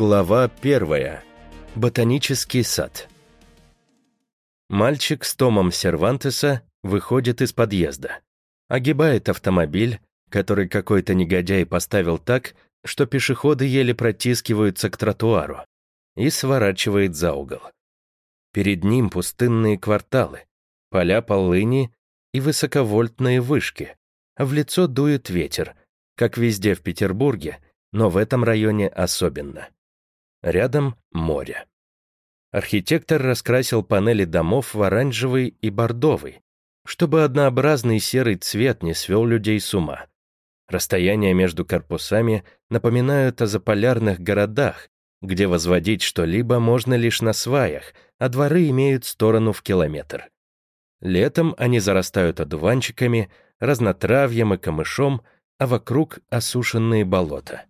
Глава первая. Ботанический сад. Мальчик с Томом Сервантеса выходит из подъезда. Огибает автомобиль, который какой-то негодяй поставил так, что пешеходы еле протискиваются к тротуару, и сворачивает за угол. Перед ним пустынные кварталы, поля полыни и высоковольтные вышки, в лицо дует ветер, как везде в Петербурге, но в этом районе особенно. Рядом море. Архитектор раскрасил панели домов в оранжевый и бордовый, чтобы однообразный серый цвет не свел людей с ума. Расстояния между корпусами напоминают о заполярных городах, где возводить что-либо можно лишь на сваях, а дворы имеют сторону в километр. Летом они зарастают одуванчиками, разнотравьем и камышом, а вокруг осушенные болота.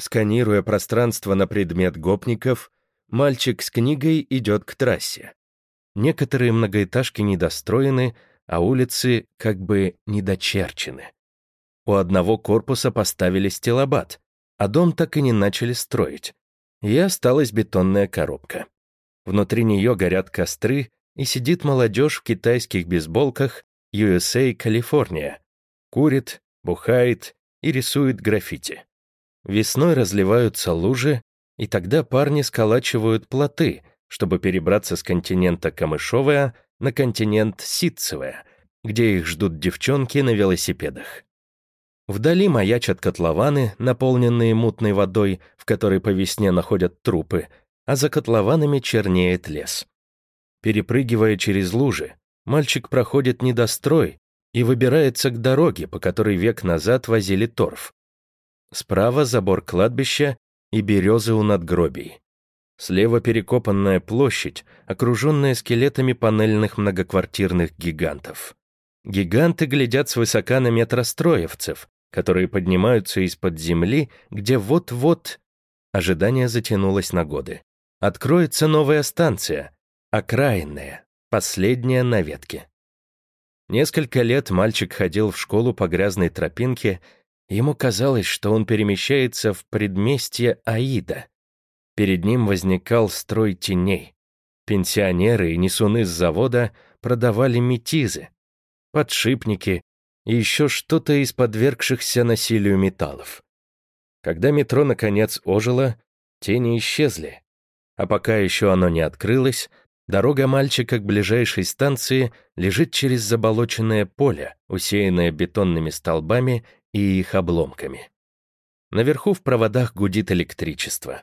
Сканируя пространство на предмет гопников, мальчик с книгой идет к трассе. Некоторые многоэтажки недостроены, а улицы как бы недочерчены. У одного корпуса поставили стелобат, а дом так и не начали строить. И осталась бетонная коробка. Внутри нее горят костры, и сидит молодежь в китайских бейсболках USA, Калифорния. Курит, бухает и рисует граффити. Весной разливаются лужи, и тогда парни сколачивают плоты, чтобы перебраться с континента Камышовая на континент Ситцевая, где их ждут девчонки на велосипедах. Вдали маячат котлованы, наполненные мутной водой, в которой по весне находят трупы, а за котлованами чернеет лес. Перепрыгивая через лужи, мальчик проходит недострой и выбирается к дороге, по которой век назад возили торф. Справа забор кладбища и березы у надгробий. Слева перекопанная площадь, окруженная скелетами панельных многоквартирных гигантов. Гиганты глядят свысока на метростроевцев, которые поднимаются из-под земли, где вот-вот... Ожидание затянулось на годы. Откроется новая станция, окраинная, последняя на ветке. Несколько лет мальчик ходил в школу по грязной тропинке Ему казалось, что он перемещается в предместье Аида. Перед ним возникал строй теней. Пенсионеры и несуны с завода продавали метизы, подшипники и еще что-то из подвергшихся насилию металлов. Когда метро наконец ожило, тени исчезли. А пока еще оно не открылось, дорога мальчика к ближайшей станции лежит через заболоченное поле, усеянное бетонными столбами и их обломками. Наверху в проводах гудит электричество.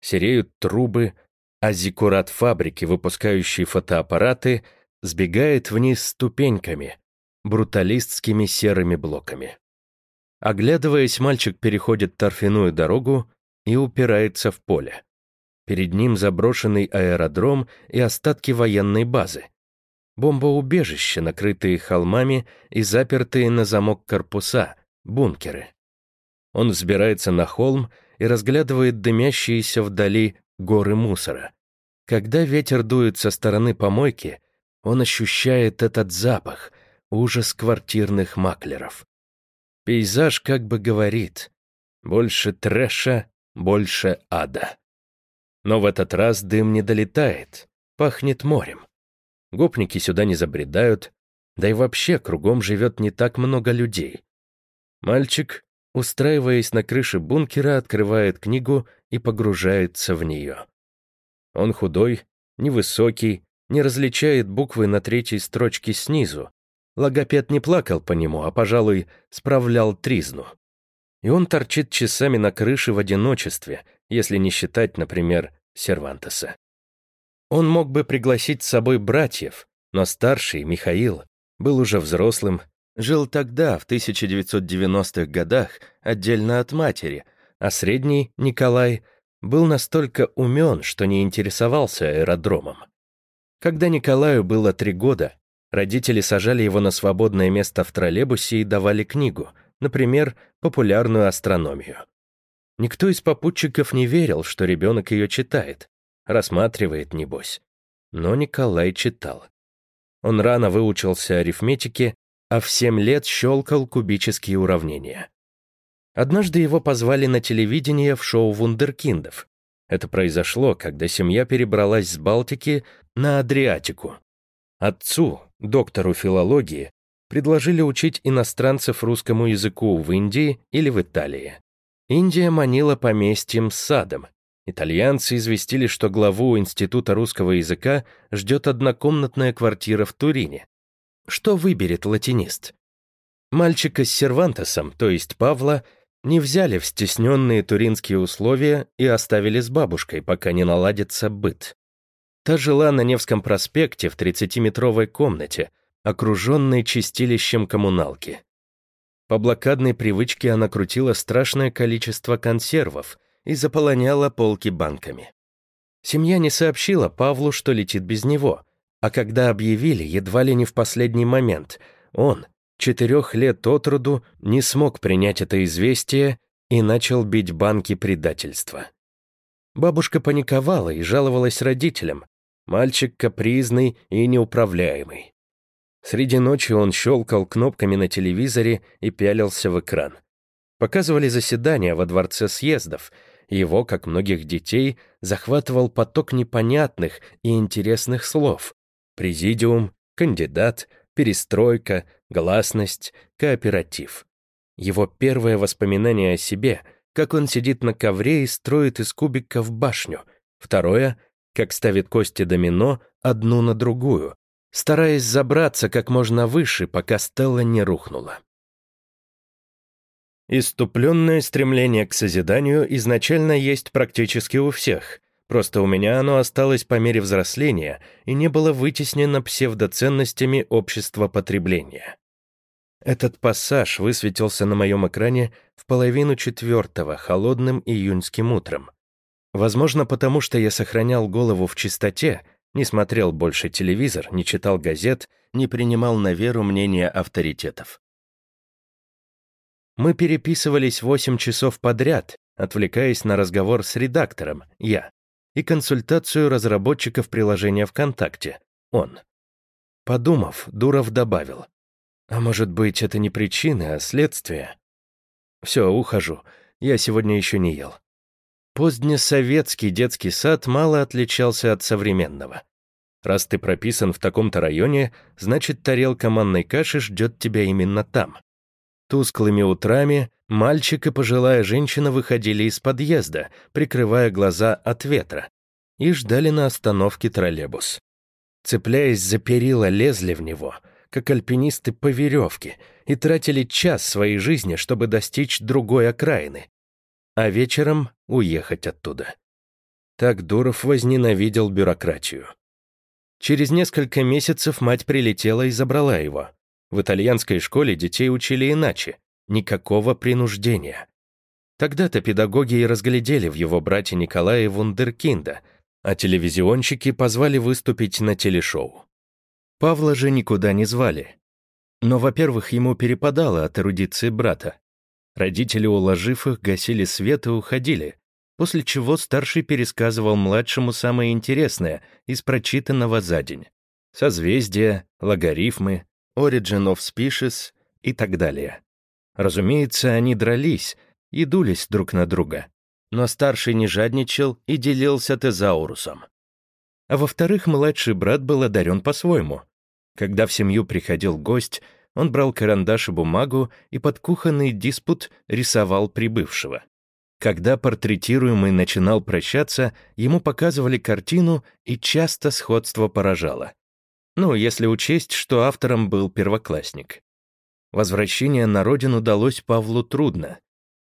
Сереют трубы, а зиккурат фабрики, выпускающий фотоаппараты, сбегает вниз ступеньками, бруталистскими серыми блоками. Оглядываясь, мальчик переходит торфяную дорогу и упирается в поле. Перед ним заброшенный аэродром и остатки военной базы. Бомбоубежище, накрытые холмами и запертые на замок корпуса, бункеры. Он взбирается на холм и разглядывает дымящиеся вдали горы мусора. Когда ветер дует со стороны помойки, он ощущает этот запах, ужас квартирных маклеров. Пейзаж как бы говорит «больше трэша, больше ада». Но в этот раз дым не долетает, пахнет морем. Гопники сюда не забредают, да и вообще кругом живет не так много людей. Мальчик, устраиваясь на крыше бункера, открывает книгу и погружается в нее. Он худой, невысокий, не различает буквы на третьей строчке снизу. Логопед не плакал по нему, а, пожалуй, справлял тризну. И он торчит часами на крыше в одиночестве, если не считать, например, Сервантеса. Он мог бы пригласить с собой братьев, но старший, Михаил, был уже взрослым Жил тогда, в 1990-х годах, отдельно от матери, а средний, Николай, был настолько умен, что не интересовался аэродромом. Когда Николаю было три года, родители сажали его на свободное место в троллейбусе и давали книгу, например, популярную астрономию. Никто из попутчиков не верил, что ребенок ее читает, рассматривает, небось. Но Николай читал. Он рано выучился арифметике а в семь лет щелкал кубические уравнения. Однажды его позвали на телевидение в шоу вундеркиндов. Это произошло, когда семья перебралась с Балтики на Адриатику. Отцу, доктору филологии, предложили учить иностранцев русскому языку в Индии или в Италии. Индия манила поместьем с садом. Итальянцы известили, что главу Института русского языка ждет однокомнатная квартира в Турине. Что выберет латинист? Мальчика с Сервантесом, то есть Павла, не взяли в стесненные туринские условия и оставили с бабушкой, пока не наладится быт. Та жила на Невском проспекте в 30-метровой комнате, окруженной чистилищем коммуналки. По блокадной привычке она крутила страшное количество консервов и заполоняла полки банками. Семья не сообщила Павлу, что летит без него, а когда объявили, едва ли не в последний момент, он, четырех лет от роду, не смог принять это известие и начал бить банки предательства. Бабушка паниковала и жаловалась родителям. Мальчик капризный и неуправляемый. Среди ночи он щелкал кнопками на телевизоре и пялился в экран. Показывали заседания во дворце съездов. Его, как многих детей, захватывал поток непонятных и интересных слов. Президиум, кандидат, перестройка, гласность, кооператив. Его первое воспоминание о себе, как он сидит на ковре и строит из кубиков башню. Второе, как ставит кости домино одну на другую, стараясь забраться как можно выше, пока Стелла не рухнула. Иступленное стремление к созиданию изначально есть практически у всех, просто у меня оно осталось по мере взросления и не было вытеснено псевдоценностями общества потребления. Этот пассаж высветился на моем экране в половину четвертого холодным июньским утром. Возможно, потому что я сохранял голову в чистоте не смотрел больше телевизор, не читал газет, не принимал на веру мнения авторитетов. Мы переписывались 8 часов подряд, отвлекаясь на разговор с редактором, я, и консультацию разработчиков приложения ВКонтакте, он. Подумав, Дуров добавил. А может быть, это не причина, а следствие? Все, ухожу. Я сегодня еще не ел. Позднесоветский детский сад мало отличался от современного. Раз ты прописан в таком-то районе, значит, тарелка манной каши ждет тебя именно там. Тусклыми утрами мальчик и пожилая женщина выходили из подъезда, прикрывая глаза от ветра, и ждали на остановке троллейбус. Цепляясь за перила, лезли в него, как альпинисты по веревке, и тратили час своей жизни, чтобы достичь другой окраины, а вечером уехать оттуда. Так Дуров возненавидел бюрократию. Через несколько месяцев мать прилетела и забрала его. В итальянской школе детей учили иначе, никакого принуждения. Тогда-то педагоги и разглядели в его брате Николае вундеркинда, а телевизионщики позвали выступить на телешоу. Павла же никуда не звали. Но, во-первых, ему перепадало от эрудиции брата, Родители, уложив их, гасили свет и уходили, после чего старший пересказывал младшему самое интересное из прочитанного за день. Созвездия, логарифмы, origin of species и так далее. Разумеется, они дрались и дулись друг на друга, но старший не жадничал и делился тезаурусом. А во-вторых, младший брат был одарен по-своему. Когда в семью приходил гость, он брал карандаш и бумагу и под кухонный диспут рисовал прибывшего. Когда портретируемый начинал прощаться, ему показывали картину, и часто сходство поражало. Ну, если учесть, что автором был первоклассник. Возвращение на родину далось Павлу трудно.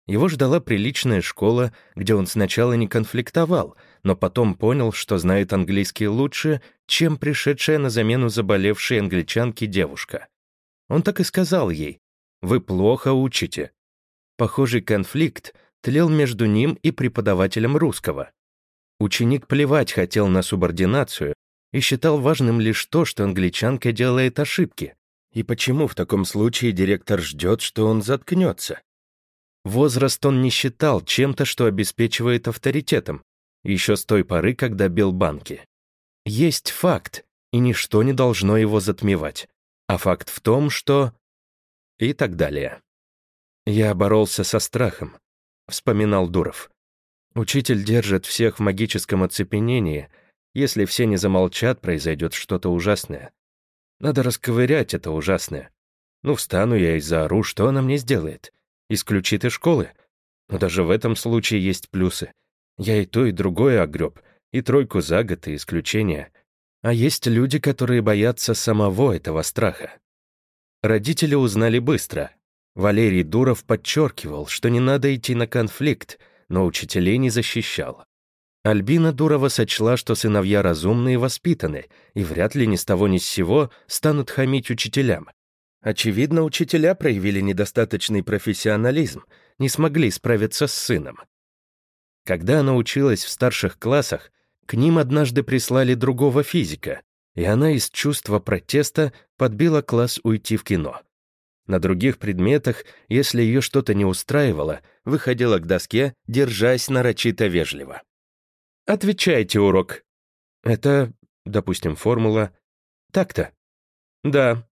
Его ждала приличная школа, где он сначала не конфликтовал, но потом понял, что знает английский лучше, чем пришедшая на замену заболевшей англичанке девушка. Он так и сказал ей, «Вы плохо учите». Похожий конфликт тлел между ним и преподавателем русского. Ученик плевать хотел на субординацию и считал важным лишь то, что англичанка делает ошибки. И почему в таком случае директор ждет, что он заткнется? Возраст он не считал чем-то, что обеспечивает авторитетом, еще с той поры, когда бил банки. Есть факт, и ничто не должно его затмевать. А факт в том, что... И так далее. Я боролся со страхом, вспоминал Дуров. Учитель держит всех в магическом оцепенении. Если все не замолчат, произойдет что-то ужасное. Надо расковырять это ужасное. Ну, встану я и заору, что она мне сделает? Исключит из школы? Но даже в этом случае есть плюсы. Я и то, и другое огреб, и тройку за год, и исключение. А есть люди, которые боятся самого этого страха. Родители узнали быстро. Валерий Дуров подчеркивал, что не надо идти на конфликт, но учителей не защищал. Альбина Дурова сочла, что сыновья разумные и воспитаны, и вряд ли ни с того ни с сего станут хамить учителям. Очевидно, учителя проявили недостаточный профессионализм, не смогли справиться с сыном. Когда она училась в старших классах, к ним однажды прислали другого физика, и она из чувства протеста подбила класс уйти в кино. На других предметах, если ее что-то не устраивало, выходила к доске, держась нарочито вежливо. «Отвечайте, урок». «Это, допустим, формула так-то». «Да».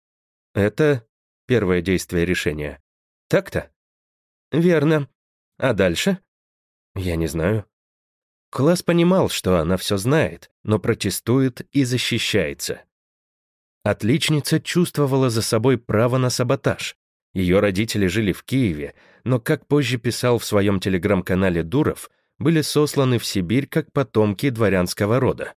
«Это первое действие решения». «Так-то». «Верно. А дальше?» «Я не знаю». Класс понимал, что она все знает, но протестует и защищается. Отличница чувствовала за собой право на саботаж. Ее родители жили в Киеве, но, как позже писал в своем телеграм-канале Дуров, были сосланы в Сибирь как потомки дворянского рода.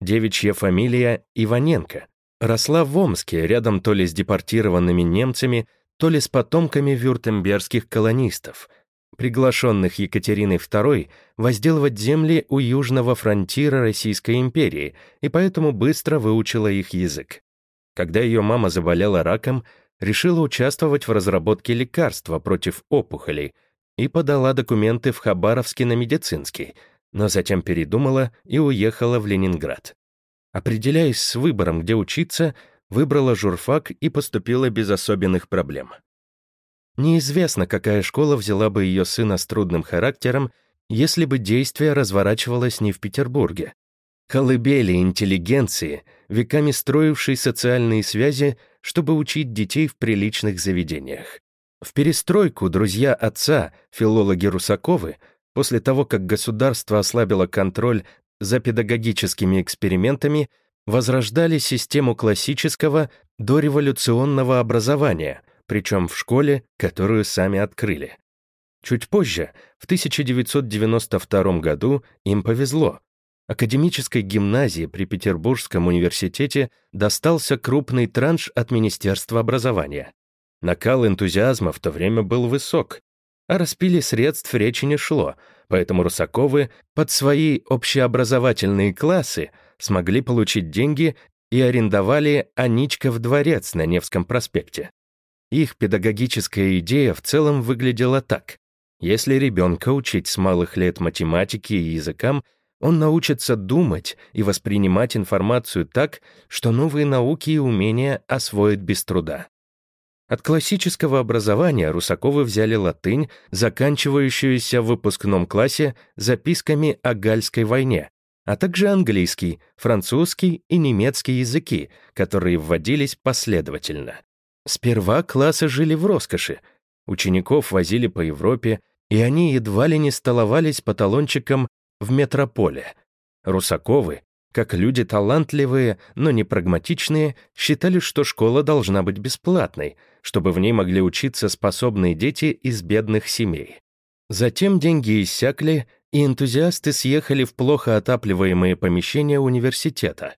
Девичья фамилия Иваненко росла в Омске, рядом то ли с депортированными немцами, то ли с потомками вюртембергских колонистов — приглашенных Екатериной II возделывать земли у южного фронтира Российской империи, и поэтому быстро выучила их язык. Когда ее мама заболела раком, решила участвовать в разработке лекарства против опухолей и подала документы в Хабаровске на медицинский, но затем передумала и уехала в Ленинград. Определяясь с выбором, где учиться, выбрала журфак и поступила без особенных проблем. Неизвестно, какая школа взяла бы ее сына с трудным характером, если бы действие разворачивалось не в Петербурге. Колыбели интеллигенции, веками строившей социальные связи, чтобы учить детей в приличных заведениях. В перестройку друзья отца, филологи Русаковы, после того, как государство ослабило контроль за педагогическими экспериментами, возрождали систему классического дореволюционного образования — причем в школе, которую сами открыли. Чуть позже, в 1992 году, им повезло. Академической гимназии при Петербургском университете достался крупный транш от Министерства образования. Накал энтузиазма в то время был высок, а распили средств речи не шло, поэтому Русаковы под свои общеобразовательные классы смогли получить деньги и арендовали Аничков дворец на Невском проспекте. Их педагогическая идея в целом выглядела так. Если ребенка учить с малых лет математике и языкам, он научится думать и воспринимать информацию так, что новые науки и умения освоит без труда. От классического образования Русаковы взяли латынь, заканчивающуюся в выпускном классе записками о Гальской войне, а также английский, французский и немецкий языки, которые вводились последовательно. Сперва классы жили в роскоши. Учеников возили по Европе, и они едва ли не столовались по талончикам в метрополе. Русаковы, как люди талантливые, но не прагматичные, считали, что школа должна быть бесплатной, чтобы в ней могли учиться способные дети из бедных семей. Затем деньги иссякли, и энтузиасты съехали в плохо отапливаемые помещения университета.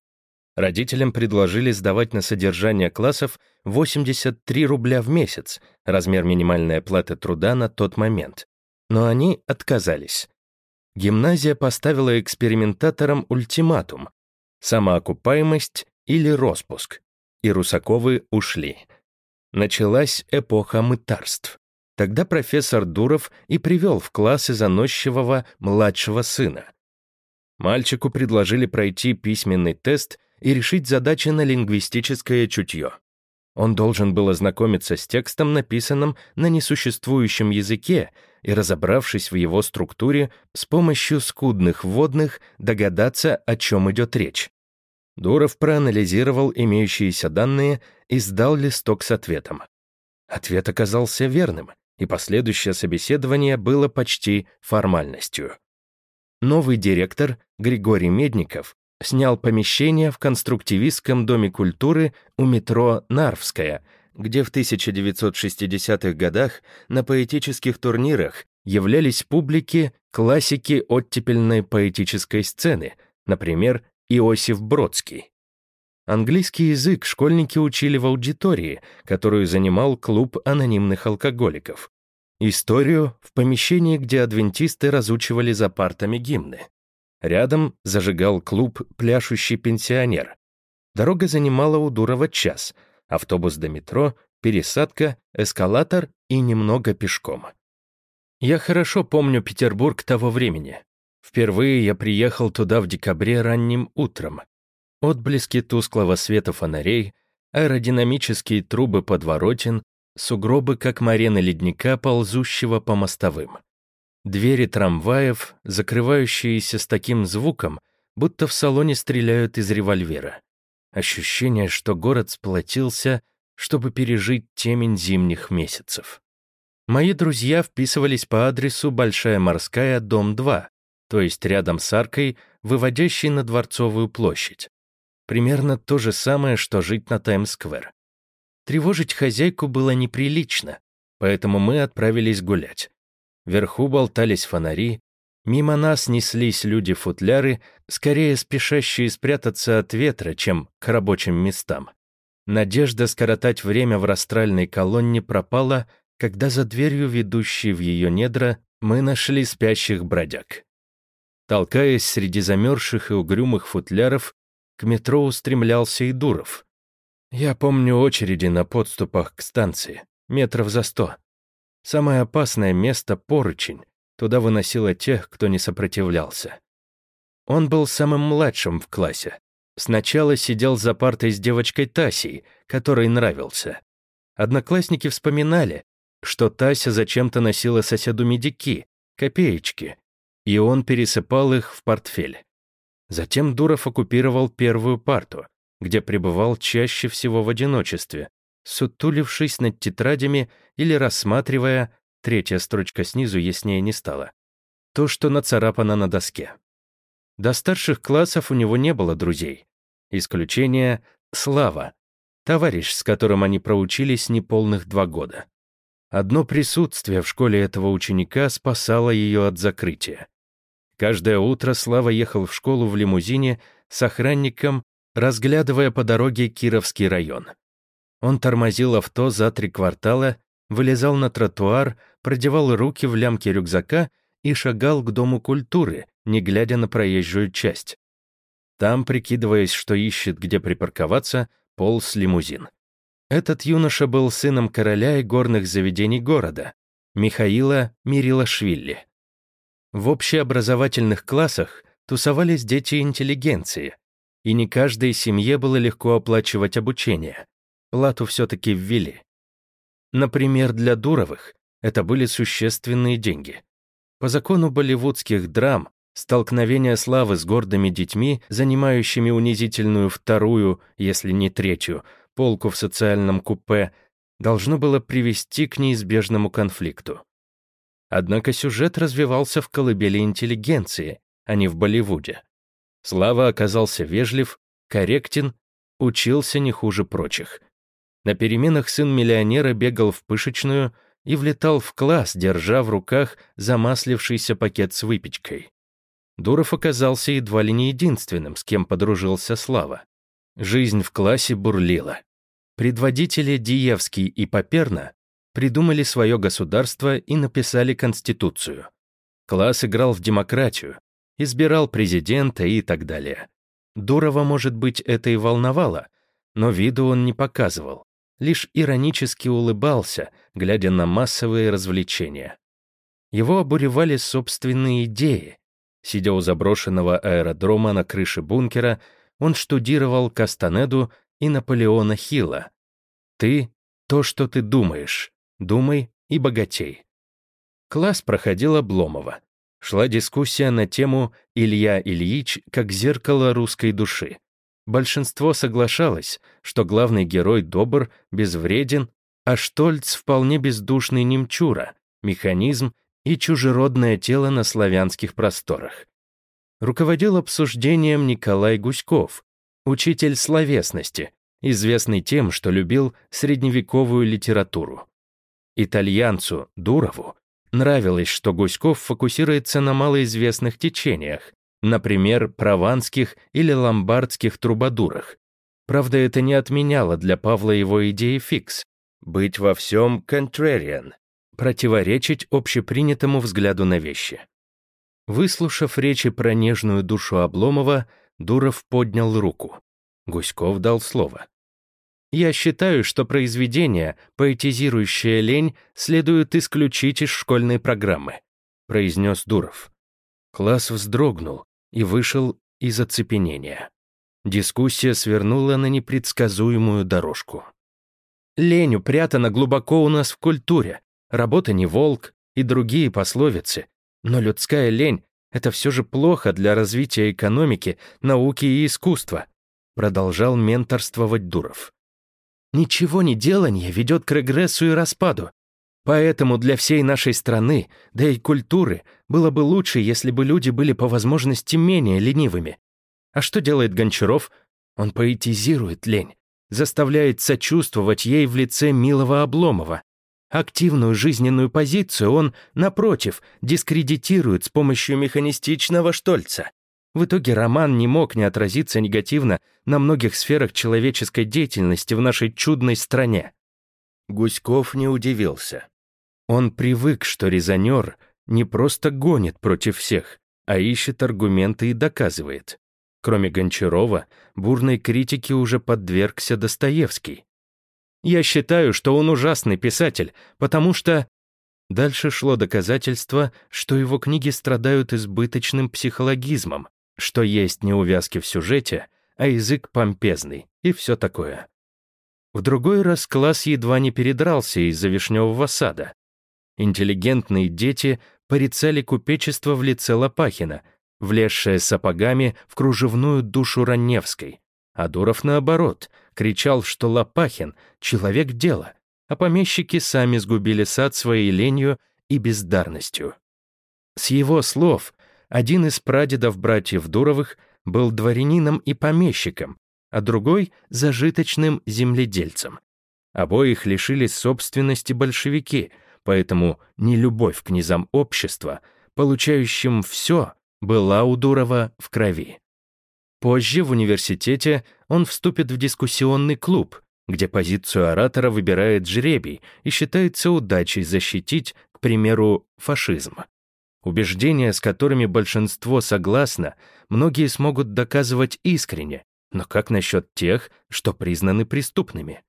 Родителям предложили сдавать на содержание классов 83 рубля в месяц, размер минимальной оплаты труда на тот момент. Но они отказались. Гимназия поставила экспериментаторам ультиматум — самоокупаемость или распуск, и Русаковы ушли. Началась эпоха мытарств. Тогда профессор Дуров и привел в классы заносчивого младшего сына. Мальчику предложили пройти письменный тест и решить задачи на лингвистическое чутье. Он должен был ознакомиться с текстом, написанным на несуществующем языке, и, разобравшись в его структуре, с помощью скудных вводных догадаться, о чем идет речь. Дуров проанализировал имеющиеся данные и сдал листок с ответом. Ответ оказался верным, и последующее собеседование было почти формальностью. новый директор Григорий Медников снял помещение в конструктивистском доме культуры у метро Нарвская, где в 1960-х годах на поэтических турнирах являлись публики классики оттепельной поэтической сцены, например, Иосиф Бродский. Английский язык школьники учили в аудитории, которую занимал клуб анонимных алкоголиков. Историю в помещении, где адвентисты разучивали за партами гимны. Рядом зажигал клуб «Пляшущий пенсионер». Дорога занимала у Дурова час, автобус до метро, пересадка, эскалатор и немного пешком. Я хорошо помню Петербург того времени. Впервые я приехал туда в декабре ранним утром. Отблески тусклого света фонарей, аэродинамические трубы подворотен, сугробы, как марены ледника, ползущего по мостовым. Двери трамваев, закрывающиеся с таким звуком, будто в салоне стреляют из револьвера. Ощущение, что город сплотился, чтобы пережить темень зимних месяцев. Мои друзья вписывались по адресу Большая морская, дом 2, то есть рядом с аркой, выводящей на Дворцовую площадь. Примерно то же самое, что жить на Таймс-сквер. Тревожить хозяйку было неприлично, поэтому мы отправились гулять. Вверху болтались фонари, мимо нас неслись люди-футляры, скорее спешащие спрятаться от ветра, чем к рабочим местам. Надежда скоротать время в растральной колонне пропала, когда за дверью, ведущей в ее недра, мы нашли спящих бродяг. Толкаясь среди замерзших и угрюмых футляров, к метро устремлялся и Дуров. Я помню очереди на подступах к станции, метров за сто. Самое опасное место — поручень. Туда выносило тех, кто не сопротивлялся. Он был самым младшим в классе. Сначала сидел за партой с девочкой Тасей, которой нравился. Одноклассники вспоминали, что Тася зачем-то носила соседу медики, копеечки, и он пересыпал их в портфель. Затем Дуров оккупировал первую парту, где пребывал чаще всего в одиночестве, сутулившись над тетрадями или рассматривая, третья строчка снизу яснее не стала, то, что нацарапано на доске. До старших классов у него не было друзей. Исключение — Слава, товарищ, с которым они проучились неполных два года. Одно присутствие в школе этого ученика спасало ее от закрытия. Каждое утро Слава ехал в школу в лимузине с охранником, разглядывая по дороге Кировский район. Он тормозил авто за три квартала, вылезал на тротуар, продевал руки в лямки рюкзака и шагал к Дому культуры, не глядя на проезжую часть. Там, прикидываясь, что ищет, где припарковаться, полз лимузин. Этот юноша был сыном короля и горных заведений города, Михаила Мирилашвили. В общеобразовательных классах тусовались дети интеллигенции, и не каждой семье было легко оплачивать обучение. Плату все-таки ввели. Например, для Дуровых это были существенные деньги. По закону болливудских драм, столкновение славы с гордыми детьми, занимающими унизительную вторую, если не третью, полку в социальном купе, должно было привести к неизбежному конфликту. Однако сюжет развивался в колыбели интеллигенции, а не в Болливуде. Слава оказался вежлив, корректен, учился не хуже прочих. На переменах сын миллионера бегал в пышечную и влетал в класс, держа в руках замаслившийся пакет с выпечкой. Дуров оказался едва ли не единственным, с кем подружился Слава. Жизнь в классе бурлила. Предводители Диевский и Поперна придумали свое государство и написали конституцию. Класс играл в демократию, избирал президента и так далее. Дурова, может быть, это и волновало, но виду он не показывал, лишь иронически улыбался, глядя на массовые развлечения. Его обуревали собственные идеи. Сидя у заброшенного аэродрома на крыше бункера, он штудировал Кастанеду и Наполеона Хилла. «Ты — то, что ты думаешь. Думай и богатей. Класс проходил Обломова. Шла дискуссия на тему «Илья Ильич как зеркало русской души». Большинство соглашалось, что главный герой добр, безвреден, а Штольц вполне бездушный немчура, механизм и чужеродное тело на славянских просторах. руководил обсуждением Николай Гуськов, учитель словесности, известный тем, что любил средневековую литературу. Итальянцу Дурову нравилось, что Гуськов фокусируется на малоизвестных течениях, например, прованских или ломбардских трубадурах. Правда, это не отменяло для Павла его идеи фикс — быть во всем contrarian, противоречить общепринятому взгляду на вещи. Выслушав речи про нежную душу Обломова, Дуров поднял руку. Гуськов дал слово. «Я считаю, что произведение, поэтизирующее лень, следует исключить из школьной программы», произнес Дуров. Класс вздрогнул и вышел из оцепенения. Дискуссия свернула на непредсказуемую дорожку. Лень упрятана глубоко у нас в культуре. Работа не волк и другие пословицы. Но людская лень — это все же плохо для развития экономики, науки и искусства, продолжал менторствовать Дуров. Ничего не делание ведет к регрессу и распаду. Поэтому для всей нашей страны, да и культуры, было бы лучше, если бы люди были по возможности менее ленивыми. А что делает Гончаров? Он поэтизирует лень, заставляет сочувствовать ей в лице милого Обломова, Активную жизненную позицию он, напротив, дискредитирует с помощью механистичного штольца. В итоге роман не мог не отразиться негативно на многих сферах человеческой деятельности в нашей чудной стране. Гуськов не удивился. Он привык, что резонер не просто гонит против всех, а ищет аргументы и доказывает. Кроме Гончарова, бурной критике уже подвергся Достоевский. Я считаю, что он ужасный писатель, потому что...» Дальше шло доказательство, что его книги страдают избыточным психологизмом, что есть неувязки в сюжете, а язык помпезный и все такое. В другой раз класс едва не передрался из-за вишневого сада. Интеллигентные дети порицали купечество в лице Лопахина, влезшее сапогами в кружевную душу Раневской, а Дуров, наоборот, кричал, что Лопахин — человек дела, а помещики сами сгубили сад своей ленью и бездарностью. С его слов, один из прадедов братьев Дуровых был дворянином и помещиком, а другой — зажиточным земледельцем. Обоих лишились собственности большевики, поэтому нелюбовь к низам общества, получающим все, была у Дурова в крови. Позже в университете он вступит в дискуссионный клуб, где позицию оратора выбирает жребий и считается удачей защитить, к примеру, фашизм. Убеждения, с которыми большинство согласно, многие смогут доказывать искренне, но как насчет тех, что признаны преступными?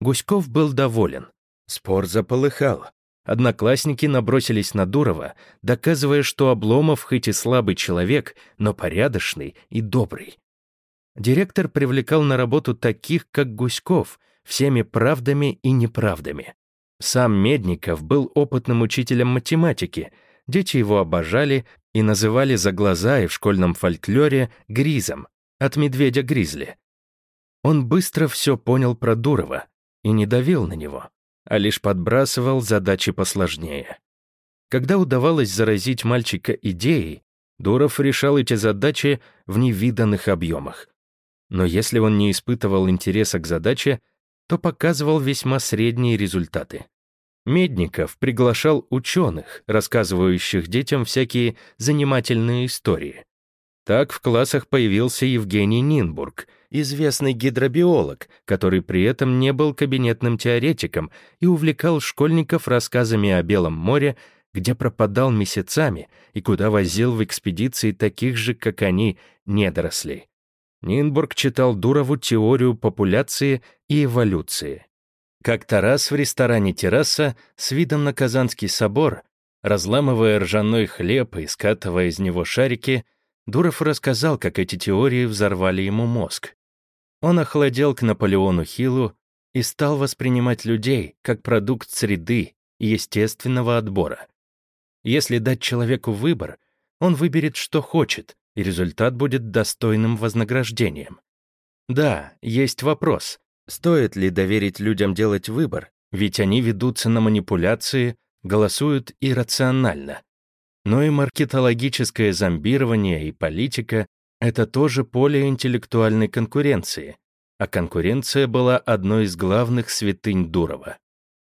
Гуськов был доволен. Спор заполыхал. Одноклассники набросились на Дурова, доказывая, что Обломов хоть и слабый человек, но порядочный и добрый. Директор привлекал на работу таких, как Гуськов, всеми правдами и неправдами. Сам Медников был опытным учителем математики, дети его обожали и называли за глаза и в школьном фольклоре «гризом» от медведя-гризли. Он быстро все понял про Дурова и не давил на него а лишь подбрасывал задачи посложнее. Когда удавалось заразить мальчика идеей, Дуров решал эти задачи в невиданных объемах. Но если он не испытывал интереса к задаче, то показывал весьма средние результаты. Медников приглашал ученых, рассказывающих детям всякие занимательные истории. Так в классах появился Евгений Нинбург — известный гидробиолог, который при этом не был кабинетным теоретиком и увлекал школьников рассказами о Белом море, где пропадал месяцами и куда возил в экспедиции таких же, как они, недорослей. Нинбург читал Дурову теорию популяции и эволюции. Как-то раз в ресторане «Терраса» с видом на Казанский собор, разламывая ржаной хлеб и скатывая из него шарики, Дуров рассказал, как эти теории взорвали ему мозг. Он охладел к Наполеону Хиллу и стал воспринимать людей как продукт среды естественного отбора. Если дать человеку выбор, он выберет, что хочет, и результат будет достойным вознаграждением. Да, есть вопрос, стоит ли доверить людям делать выбор, ведь они ведутся на манипуляции, голосуют иррационально. Но и маркетологическое зомбирование и политика — это тоже поле интеллектуальной конкуренции, а конкуренция была одной из главных святынь Дурова.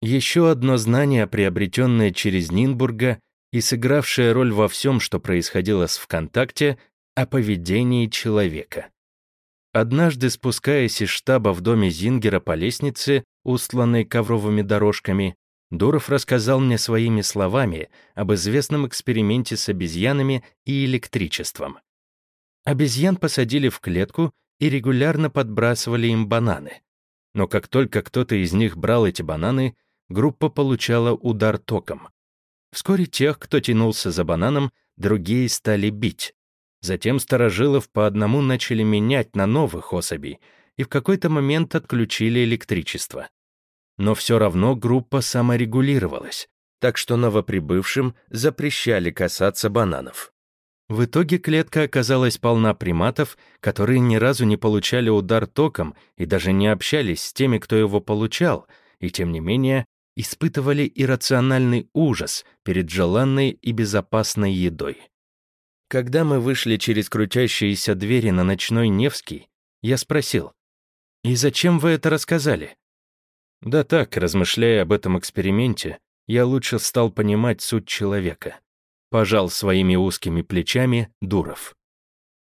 Еще одно знание, приобретенное через Нинбурга и сыгравшее роль во всем, что происходило с ВКонтакте, о поведении человека. Однажды, спускаясь из штаба в доме Зингера по лестнице, устланной ковровыми дорожками, Дуров рассказал мне своими словами об известном эксперименте с обезьянами и электричеством. Обезьян посадили в клетку и регулярно подбрасывали им бананы. Но как только кто-то из них брал эти бананы, группа получала удар током. Вскоре тех, кто тянулся за бананом, другие стали бить. Затем старожилов по одному начали менять на новых особей и в какой-то момент отключили электричество. Но все равно группа саморегулировалась, так что новоприбывшим запрещали касаться бананов. В итоге клетка оказалась полна приматов, которые ни разу не получали удар током и даже не общались с теми, кто его получал, и тем не менее испытывали иррациональный ужас перед желанной и безопасной едой. Когда мы вышли через крутящиеся двери на ночной Невский, я спросил, «И зачем вы это рассказали?» Да так, размышляя об этом эксперименте, я лучше стал понимать суть человека. Пожал своими узкими плечами Дуров.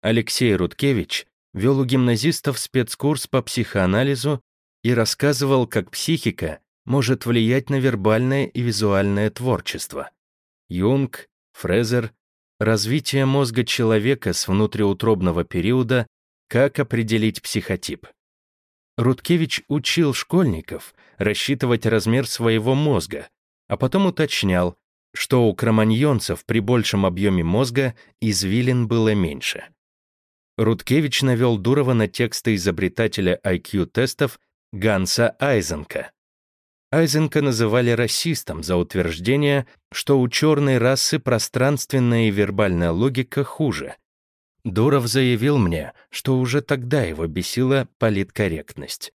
Алексей Рудкевич вел у гимназистов спецкурс по психоанализу и рассказывал, как психика может влиять на вербальное и визуальное творчество. Юнг, Фрезер, развитие мозга человека с внутриутробного периода, как определить психотип. Рудкевич учил школьников рассчитывать размер своего мозга, а потом уточнял, что у кроманьонцев при большем объеме мозга извилин было меньше. Рудкевич навел Дурова на тексты изобретателя IQ-тестов Ганса Айзенка. Айзенка называли расистом за утверждение, что у черной расы пространственная и вербальная логика хуже, Дуров заявил мне, что уже тогда его бесила политкорректность.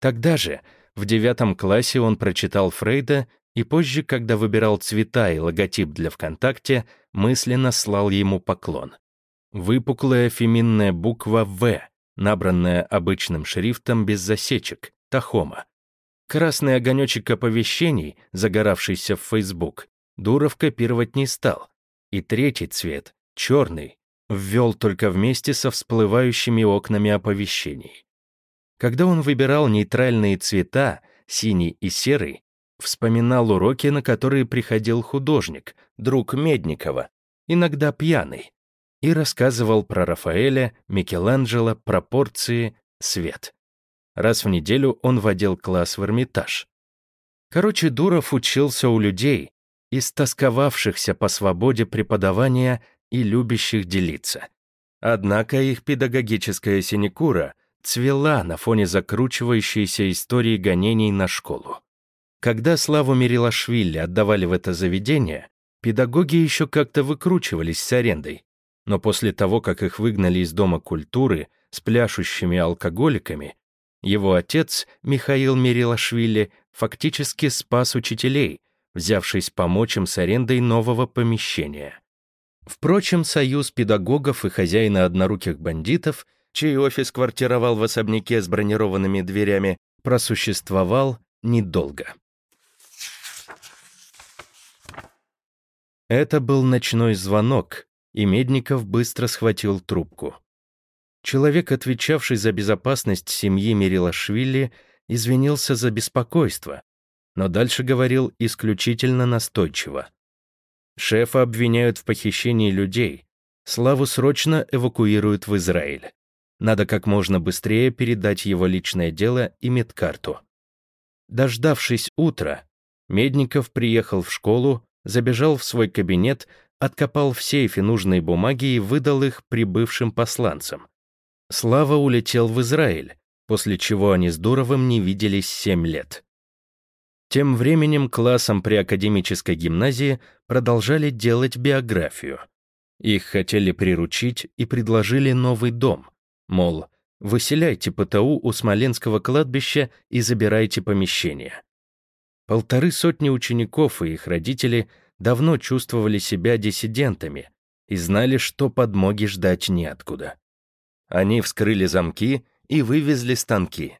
Тогда же, в девятом классе он прочитал Фрейда и позже, когда выбирал цвета и логотип для ВКонтакте, мысленно слал ему поклон. Выпуклая феминная буква «В», набранная обычным шрифтом без засечек, Тахома. Красный огонечек оповещений, загоравшийся в Facebook, Дуров копировать не стал. И третий цвет, черный, ввел только вместе со всплывающими окнами оповещений. Когда он выбирал нейтральные цвета, синий и серый, вспоминал уроки, на которые приходил художник, друг Медникова, иногда пьяный, и рассказывал про Рафаэля, Микеланджело, пропорции, свет. Раз в неделю он водил класс в Эрмитаж. Короче, Дуров учился у людей, истосковавшихся по свободе преподавания и любящих делиться. Однако их педагогическая синекура цвела на фоне закручивающейся истории гонений на школу. Когда Славу Мерилашвили отдавали в это заведение, педагоги еще как-то выкручивались с арендой, но после того, как их выгнали из Дома культуры с пляшущими алкоголиками, его отец, Михаил Мерилашвили, фактически спас учителей, взявшись помочь им с арендой нового помещения. Впрочем, союз педагогов и хозяина одноруких бандитов, чей офис квартировал в особняке с бронированными дверями, просуществовал недолго. Это был ночной звонок, и Медников быстро схватил трубку. Человек, отвечавший за безопасность семьи Мерилашвили, извинился за беспокойство, но дальше говорил исключительно настойчиво. Шефа обвиняют в похищении людей. Славу срочно эвакуируют в Израиль. Надо как можно быстрее передать его личное дело и медкарту. Дождавшись утра, Медников приехал в школу, забежал в свой кабинет, откопал в сейфе нужные бумаги и выдал их прибывшим посланцам. Слава улетел в Израиль, после чего они с Дуровым не виделись семь лет. Тем временем классом при академической гимназии продолжали делать биографию. Их хотели приручить и предложили новый дом. Мол, выселяйте ПТУ у Смоленского кладбища и забирайте помещение. Полторы сотни учеников и их родители давно чувствовали себя диссидентами и знали, что подмоги ждать неоткуда. Они вскрыли замки и вывезли станки.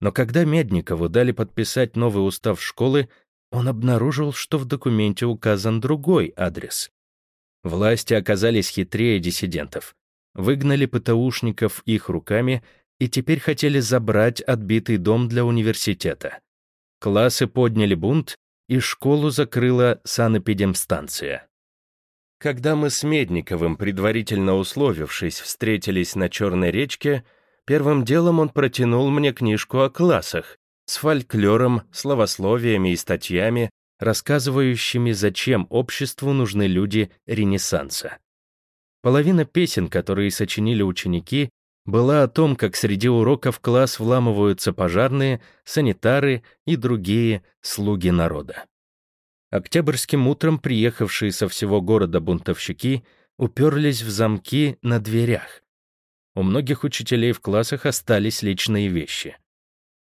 Но когда Медникову дали подписать новый устав школы, он обнаружил, что в документе указан другой адрес. Власти оказались хитрее диссидентов, выгнали ПТУшников их руками и теперь хотели забрать отбитый дом для университета. Классы подняли бунт, и школу закрыла санэпидемстанция. Когда мы с Медниковым, предварительно условившись, встретились на Черной речке, первым делом он протянул мне книжку о классах с фольклором, словословиями и статьями, рассказывающими, зачем обществу нужны люди Ренессанса. Половина песен, которые сочинили ученики, была о том, как среди уроков класс вламываются пожарные, санитары и другие слуги народа. Октябрьским утром приехавшие со всего города бунтовщики уперлись в замки на дверях. У многих учителей в классах остались личные вещи.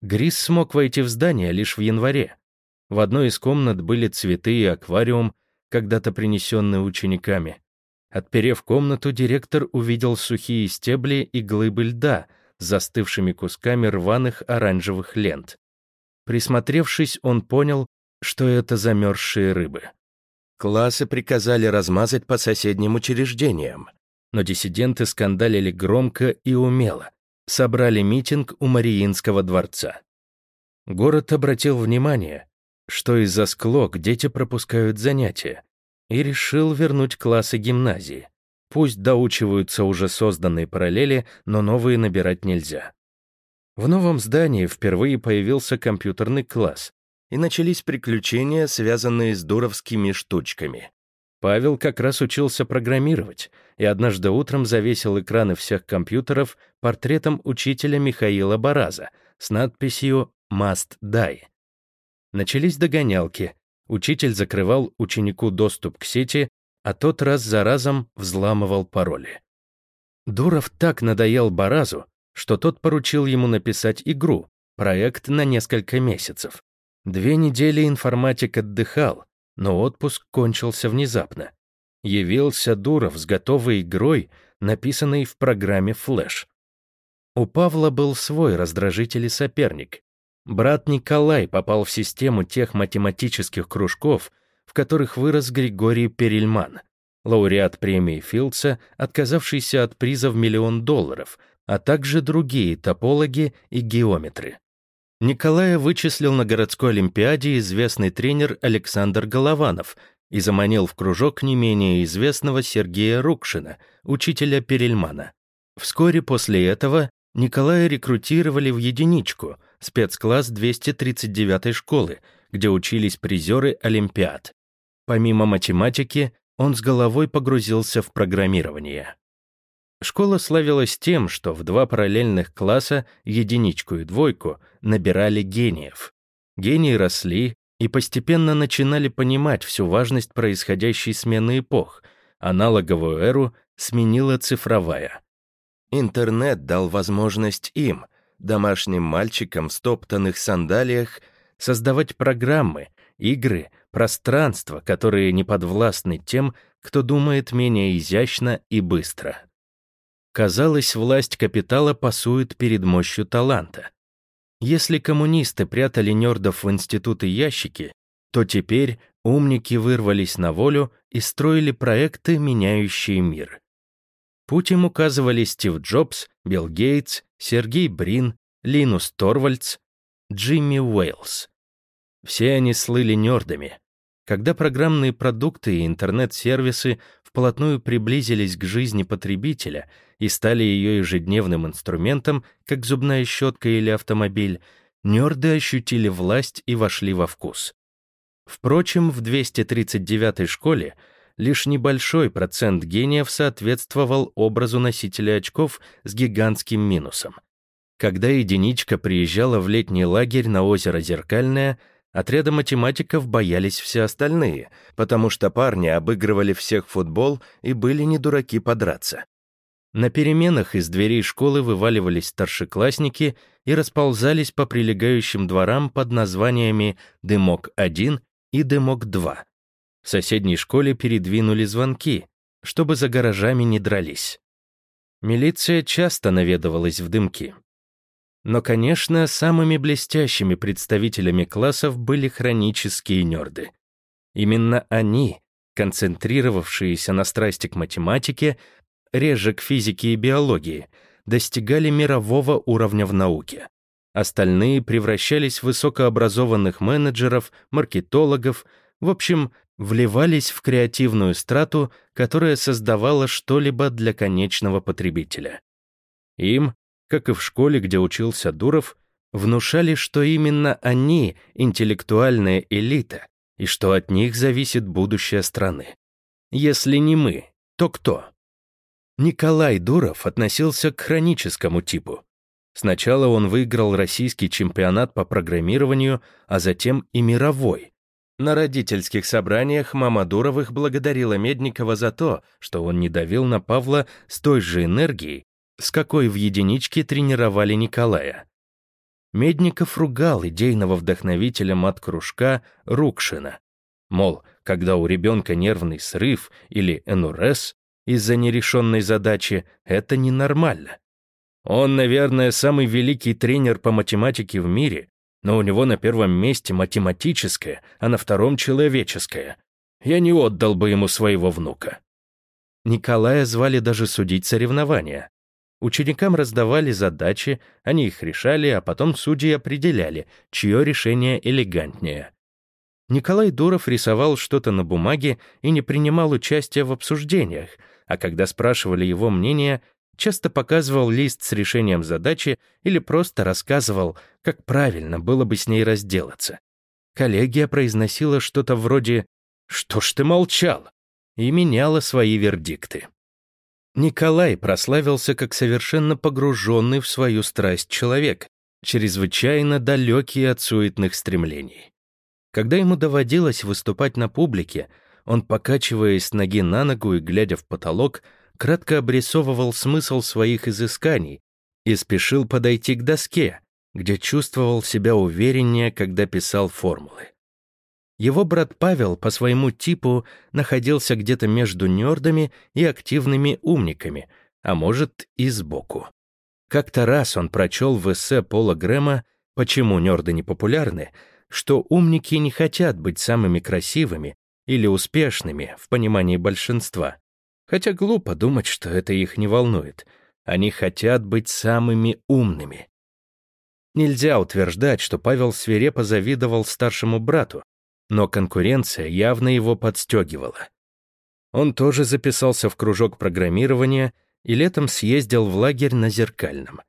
Грис смог войти в здание лишь в январе. В одной из комнат были цветы и аквариум, когда-то принесенные учениками. Отперев комнату, директор увидел сухие стебли и глыбы льда с застывшими кусками рваных оранжевых лент. Присмотревшись, он понял, что это замерзшие рыбы. Классы приказали размазать по соседним учреждениям, но диссиденты скандалили громко и умело, собрали митинг у Мариинского дворца. Город обратил внимание, что из-за склок дети пропускают занятия, и решил вернуть классы гимназии. Пусть доучиваются уже созданные параллели, но новые набирать нельзя. В новом здании впервые появился компьютерный класс, и начались приключения, связанные с дуровскими штучками. Павел как раз учился программировать, и однажды утром завесил экраны всех компьютеров портретом учителя Михаила Бараза с надписью «Must die». Начались догонялки, Учитель закрывал ученику доступ к сети, а тот раз за разом взламывал пароли. Дуров так надоел Баразу, что тот поручил ему написать игру, проект на несколько месяцев. Две недели информатик отдыхал, но отпуск кончился внезапно. Явился Дуров с готовой игрой, написанной в программе Flash. У Павла был свой раздражитель и соперник, Брат Николай попал в систему тех математических кружков, в которых вырос Григорий Перельман, лауреат премии Филдса, отказавшийся от приза в миллион долларов, а также другие топологи и геометры. Николая вычислил на городской олимпиаде известный тренер Александр Голованов и заманил в кружок не менее известного Сергея Рукшина, учителя Перельмана. Вскоре после этого Николая рекрутировали в единичку — спецкласс 239 школы, где учились призеры Олимпиад. Помимо математики, он с головой погрузился в программирование. Школа славилась тем, что в два параллельных класса, единичку и двойку, набирали гениев. Гении росли и постепенно начинали понимать всю важность происходящей смены эпох. Аналоговую эру сменила цифровая. Интернет дал возможность им, домашним мальчикам в стоптанных сандалиях создавать программы, игры, пространства, которые не подвластны тем, кто думает менее изящно и быстро. Казалось, власть капитала пасует перед мощью таланта. Если коммунисты прятали нердов в институты ящики, то теперь умники вырвались на волю и строили проекты, меняющие мир. Путь им указывали Стив Джобс, Билл Гейтс, Сергей Брин, Линус Торвальдс, Джимми Уэйлс. Все они слыли нердами. Когда программные продукты и интернет-сервисы вплотную приблизились к жизни потребителя и стали ее ежедневным инструментом, как зубная щетка или автомобиль, нерды ощутили власть и вошли во вкус. Впрочем, в 239-й школе лишь небольшой процент гениев соответствовал образу носителя очков с гигантским минусом. Когда единичка приезжала в летний лагерь на озеро Зеркальное, отряда математиков боялись все остальные, потому что парни обыгрывали всех футбол и были не дураки подраться. На переменах из дверей школы вываливались старшеклассники и расползались по прилегающим дворам под названиями «Дымок-1» и «Дымок-2». В соседней школе передвинули звонки, чтобы за гаражами не дрались. Милиция часто наведывалась в дымки. Но, конечно, самыми блестящими представителями классов были хронические нерды. Именно они, концентрировавшиеся на страсти к математике, реже к физике и биологии, достигали мирового уровня в науке. Остальные превращались в высокообразованных менеджеров, маркетологов, в общем, вливались в креативную страту, которая создавала что-либо для конечного потребителя. Им, как и в школе, где учился Дуров, внушали, что именно они — интеллектуальная элита, и что от них зависит будущее страны. Если не мы, то кто? Николай Дуров относился к хроническому типу. Сначала он выиграл российский чемпионат по программированию, а затем и мировой. На родительских собраниях мама Дуровых благодарила Медникова за то, что он не давил на Павла с той же энергией, с какой в единичке тренировали Николая. Медников ругал идейного вдохновителя мат-кружка Рукшина. Мол, когда у ребенка нервный срыв или НРС из-за нерешенной задачи, это ненормально. Он, наверное, самый великий тренер по математике в мире, но у него на первом месте математическое, а на втором человеческое. Я не отдал бы ему своего внука. Николая звали даже судить соревнования. Ученикам раздавали задачи, они их решали, а потом судьи определяли, чье решение элегантнее. Николай Дуров рисовал что-то на бумаге и не принимал участия в обсуждениях, а когда спрашивали его мнение, часто показывал лист с решением задачи или просто рассказывал, как правильно было бы с ней разделаться. Коллегия произносила что-то вроде «Что ж ты молчал?» и меняла свои вердикты. Николай прославился как совершенно погруженный в свою страсть человек, чрезвычайно далекий от суетных стремлений. Когда ему доводилось выступать на публике, он, покачиваясь ноги на ногу и глядя в потолок, кратко обрисовывал смысл своих изысканий и спешил подойти к доске, где чувствовал себя увереннее, когда писал формулы. Его брат Павел по своему типу находился где-то между нердами и активными умниками, а может и сбоку. Как-то раз он прочел в эссе Пола Грэма «Почему нерды не популярны», что умники не хотят быть самыми красивыми или успешными в понимании большинства. Хотя глупо думать, что это их не волнует. Они хотят быть самыми умными. Нельзя утверждать, что Павел свирепо завидовал старшему брату, но конкуренция явно его подстегивала. Он тоже записался в кружок программирования и летом съездил в лагерь на Зеркальном.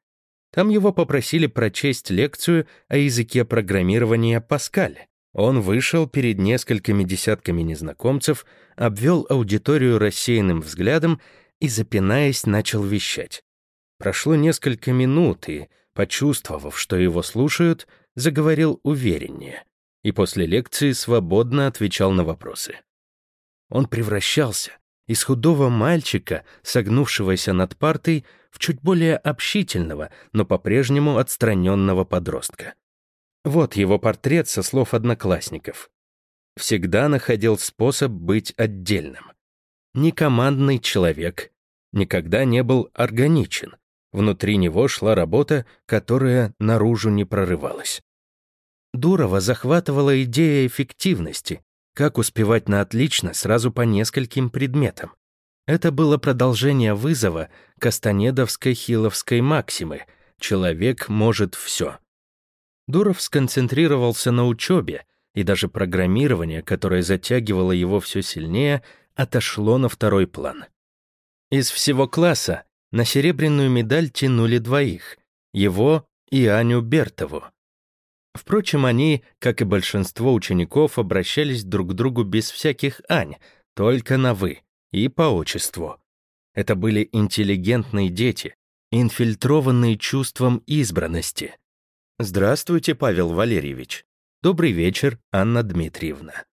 Там его попросили прочесть лекцию о языке программирования Паскаль. Он вышел перед несколькими десятками незнакомцев, обвел аудиторию рассеянным взглядом и, запинаясь, начал вещать. Прошло несколько минут, и, почувствовав, что его слушают, заговорил увереннее и после лекции свободно отвечал на вопросы. Он превращался из худого мальчика, согнувшегося над партой, в чуть более общительного, но по-прежнему отстраненного подростка. Вот его портрет со слов одноклассников. Всегда находил способ быть отдельным. Не командный человек, никогда не был органичен. Внутри него шла работа, которая наружу не прорывалась. Дурова захватывала идея эффективности, как успевать на отлично сразу по нескольким предметам. Это было продолжение вызова Кастанедовской хиловской максимы «Человек может все». Дуров сконцентрировался на учебе, и даже программирование, которое затягивало его все сильнее, отошло на второй план. Из всего класса на серебряную медаль тянули двоих — его и Аню Бертову. Впрочем, они, как и большинство учеников, обращались друг к другу без всяких «ань», только на «вы» и по отчеству. Это были интеллигентные дети, инфильтрованные чувством избранности. «Здравствуйте, Павел Валерьевич. Добрый вечер, Анна Дмитриевна».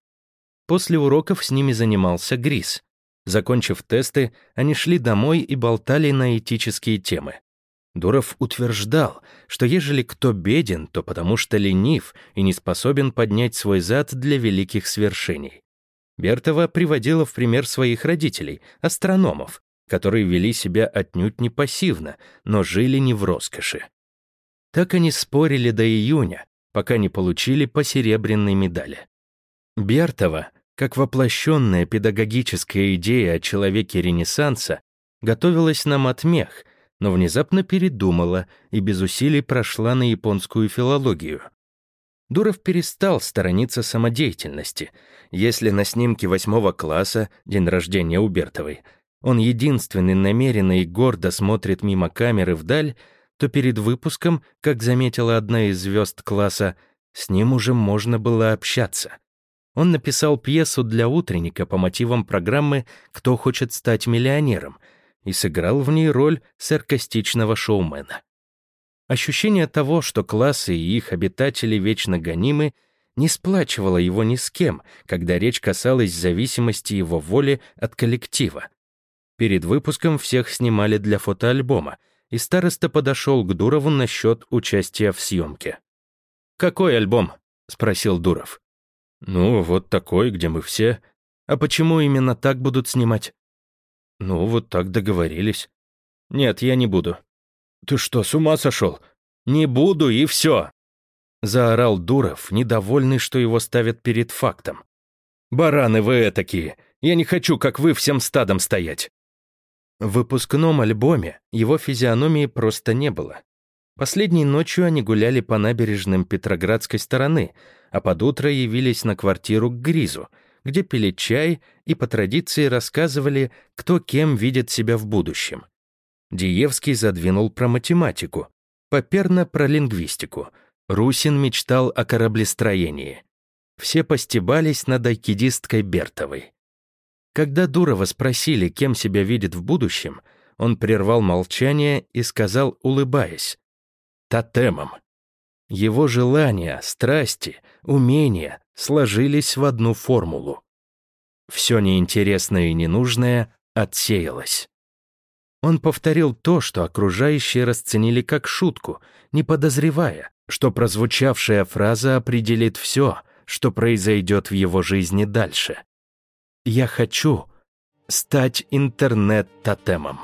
После уроков с ними занимался Грис. Закончив тесты, они шли домой и болтали на этические темы. Дуров утверждал, что ежели кто беден, то потому что ленив и не способен поднять свой зад для великих свершений. Бертова приводила в пример своих родителей, астрономов, которые вели себя отнюдь не пассивно, но жили не в роскоши. Так они спорили до июня, пока не получили по серебряной медали. Бертова, как воплощенная педагогическая идея о человеке Ренессанса, готовилась на матмех, но внезапно передумала и без усилий прошла на японскую филологию. Дуров перестал сторониться самодеятельности. Если на снимке восьмого класса, день рождения у Бертовой, он единственный намеренно и гордо смотрит мимо камеры вдаль, то перед выпуском, как заметила одна из звезд класса, с ним уже можно было общаться. Он написал пьесу для утренника по мотивам программы «Кто хочет стать миллионером» и сыграл в ней роль саркастичного шоумена. Ощущение того, что классы и их обитатели вечно гонимы, не сплачивало его ни с кем, когда речь касалась зависимости его воли от коллектива. Перед выпуском всех снимали для фотоальбома, и староста подошел к Дурову насчет участия в съемке. «Какой альбом?» — спросил Дуров. «Ну, вот такой, где мы все. А почему именно так будут снимать?» «Ну, вот так договорились». «Нет, я не буду». «Ты что, с ума сошел?» «Не буду, и все!» Заорал Дуров, недовольный, что его ставят перед фактом. «Бараны вы этакие! Я не хочу, как вы, всем стадом стоять!» В выпускном альбоме его физиономии просто не было. Последней ночью они гуляли по набережным Петроградской стороны, а под утро явились на квартиру к Гризу, где пили чай и по традиции рассказывали, кто кем видит себя в будущем. Диевский задвинул про математику, Поперно про лингвистику. Русин мечтал о кораблестроении. Все постебались над айкидисткой Бертовой. Когда Дурова спросили, кем себя видит в будущем, он прервал молчание и сказал, улыбаясь, «Тотемом». Его желания, страсти, умения сложились в одну формулу. Все неинтересное и ненужное отсеялось. Он повторил то, что окружающие расценили как шутку, не подозревая, что прозвучавшая фраза определит все, что произойдет в его жизни дальше. «Я хочу стать интернет-тотемом».